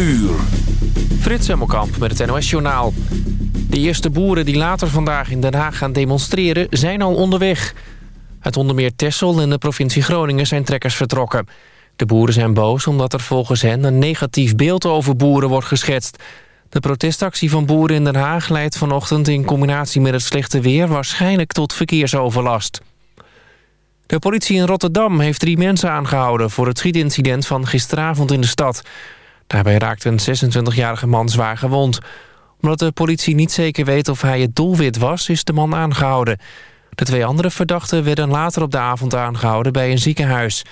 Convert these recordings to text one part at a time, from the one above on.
uur. Frits Hemmelkamp met het NOS-journaal. De eerste boeren die later vandaag in Den Haag gaan demonstreren zijn al onderweg. Uit onder meer Texel en de provincie Groningen zijn trekkers vertrokken. De boeren zijn boos omdat er volgens hen een negatief beeld over boeren wordt geschetst. De protestactie van boeren in Den Haag leidt vanochtend in combinatie met het slechte weer waarschijnlijk tot verkeersoverlast. De politie in Rotterdam heeft drie mensen aangehouden voor het schietincident van gisteravond in de stad. Daarbij raakte een 26-jarige man zwaar gewond. Omdat de politie niet zeker weet of hij het doelwit was, is de man aangehouden. De twee andere verdachten werden later op de avond aangehouden bij een ziekenhuis.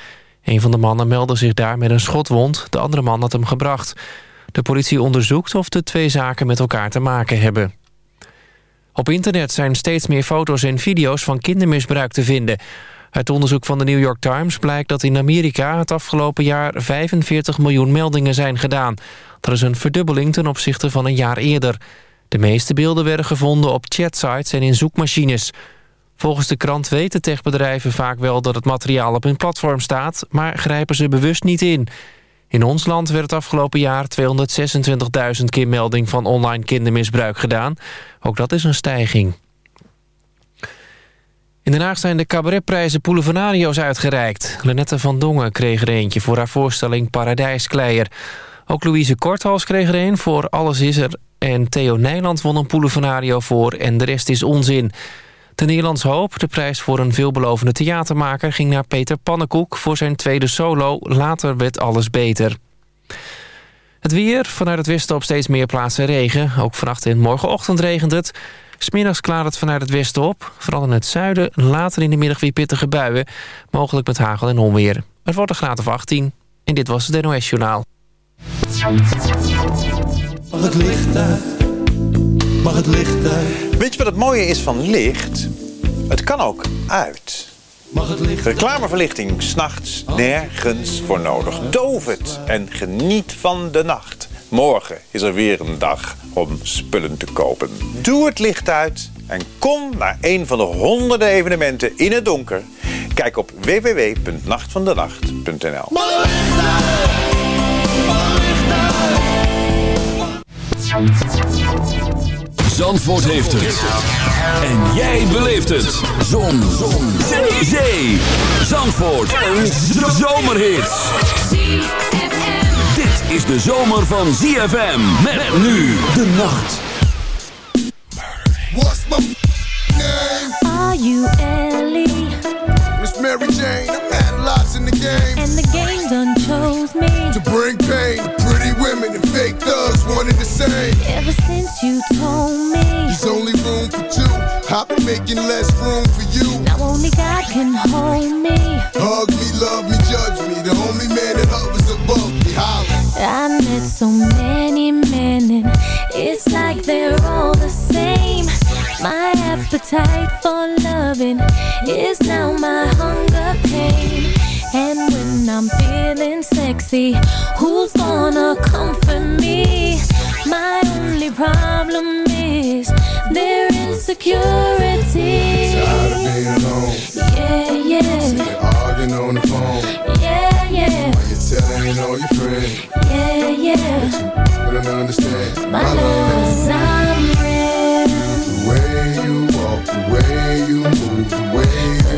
Een van de mannen meldde zich daar met een schotwond, de andere man had hem gebracht. De politie onderzoekt of de twee zaken met elkaar te maken hebben. Op internet zijn steeds meer foto's en video's van kindermisbruik te vinden. Uit onderzoek van de New York Times blijkt dat in Amerika... het afgelopen jaar 45 miljoen meldingen zijn gedaan. Dat is een verdubbeling ten opzichte van een jaar eerder. De meeste beelden werden gevonden op chatsites en in zoekmachines. Volgens de krant weten techbedrijven vaak wel dat het materiaal op hun platform staat... maar grijpen ze bewust niet in... In ons land werd het afgelopen jaar 226.000 keer melding van online kindermisbruik gedaan. Ook dat is een stijging. In Den Haag zijn de cabaretprijzen Poulevanario's uitgereikt. Lenette van Dongen kreeg er eentje voor haar voorstelling Paradijskleier. Ook Louise Korthals kreeg er een voor Alles is er. En Theo Nijland won een Poulevanario voor En de rest is onzin. De Nederlands Hoop, de prijs voor een veelbelovende theatermaker... ging naar Peter Pannenkoek voor zijn tweede solo. Later werd alles beter. Het weer, vanuit het westen op steeds meer plaatsen regen. Ook vannacht en morgenochtend regent het. Smiddags klaart het vanuit het westen op. Vooral in het zuiden, later in de middag weer pittige buien. Mogelijk met hagel en onweer. Het wordt een graad of 18. En dit was het NOS Journaal. Mag het licht uit? Mag het licht uit? Weet je wat het mooie is van licht? Het kan ook uit. Mag het licht Reclameverlichting, s'nachts nergens voor nodig. Doof het en geniet van de nacht. Morgen is er weer een dag om spullen te kopen. Doe het licht uit en kom naar een van de honderden evenementen in het donker. Kijk op www.nachtvandenacht.nl Zandvoort heeft het. En jij beleeft het. Zon. Zon. Zee. Zandvoort. Een zomerhit. Dit is de zomer van ZFM. Met nu de nacht. What's my name? Are you Ellie? Miss Mary Jane. I'm had lots in the game. And the game done chose me. To bring pain to pretty women and fake thugs wanted the same. Ever since you told me. There's only room for two. I've been making less room for you. Now only God can hold me. Hug me, love me, judge me. The only man that hovers above me. Holla. I met so many men and it's like they're all the same. My appetite for loving is now my hunger pain. And when I'm feeling sexy, who's gonna comfort me? My only problem is their insecurity. Tired of being alone. Yeah, yeah, They're arguing on the phone. yeah, yeah, Why you telling all your friends? yeah, yeah. But I don't understand. My love's I'm real. The way you walk, the way you move, the way you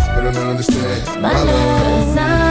They don't understand My love's unreal.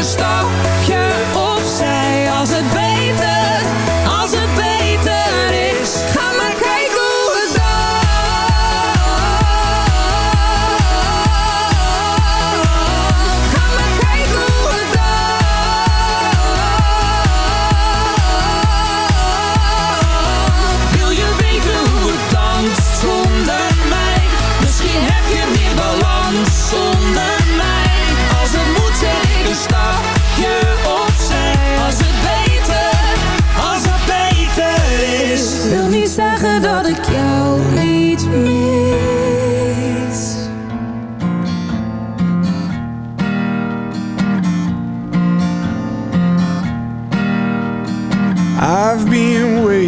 elke stapje op.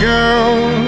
Girl.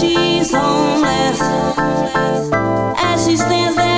she's homeless. As she stands there.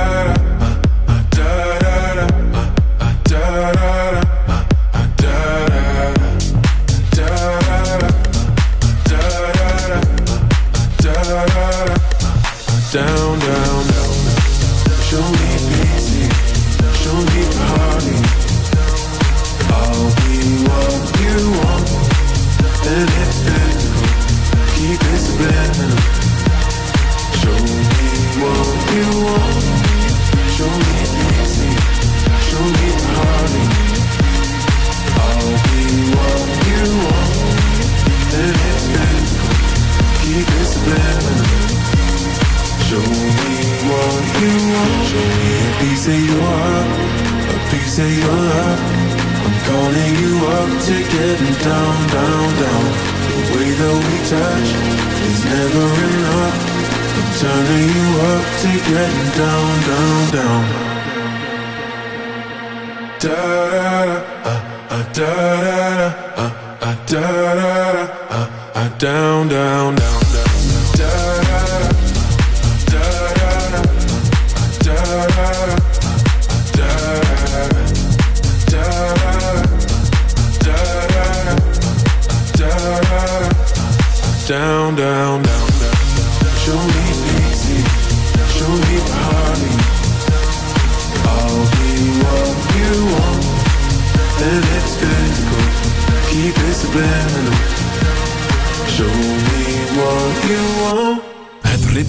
getting down, down, down. Da da da, ah ah da da da, ah ah da da da, ah ah down.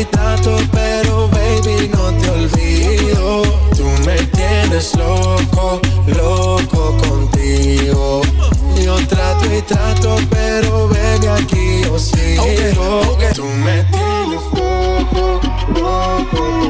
mis datos, pero baby, no te olvido. Tú me tienes loco, loco contigo. Yo trato y trato, pero ven aquí, yo sigo. Okay, okay. Tú me tienes loco, loco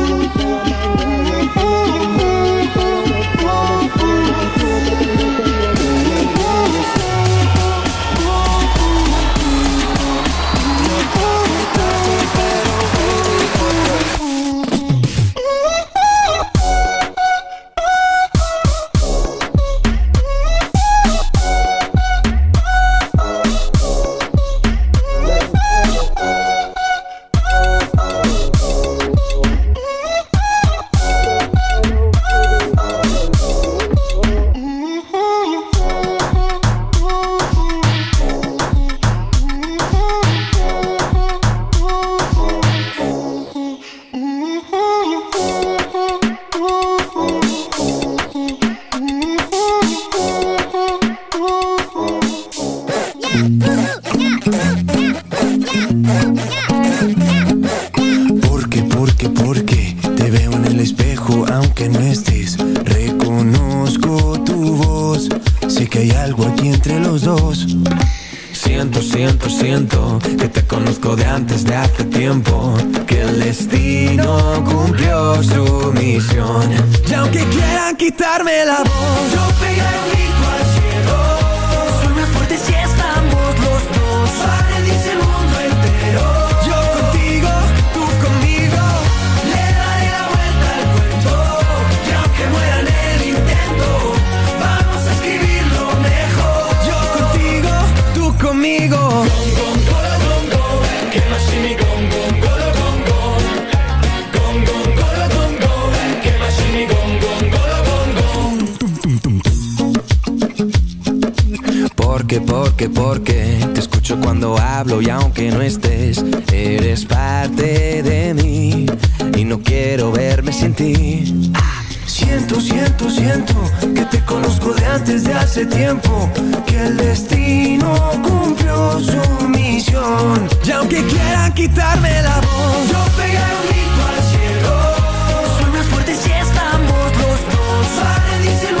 Siento, siento, siento que te conozco de antes de hace tiempo. Que el destino cumplió su misión. Y aunque quieran quitarme la voz, yo pegaré un grito al cielo. Soy más fuerte si estamos los dos. Paradise